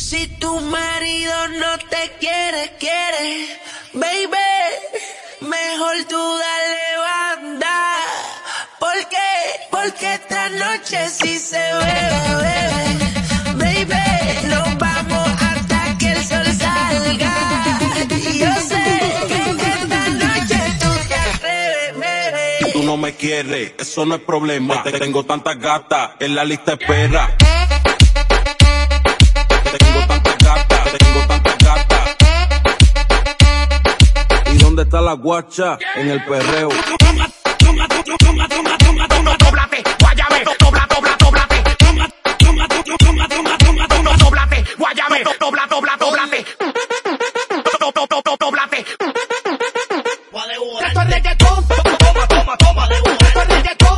Si tu marido no te quiere, quiere, baby, mejor tú dale banda. ¿Por qué? Porque esta noche sí se bebe, bebe. Baby, nos vamos hasta que el sol salga. Yo sé que esta noche tú te atreves, bebé. Tú no me quieres, eso no es problema. Te tengo tantas gatas en la lista espera. la guacha en el perreo. Esto es reggaetón, toma, toma, toma, toma, esto es reggaetón.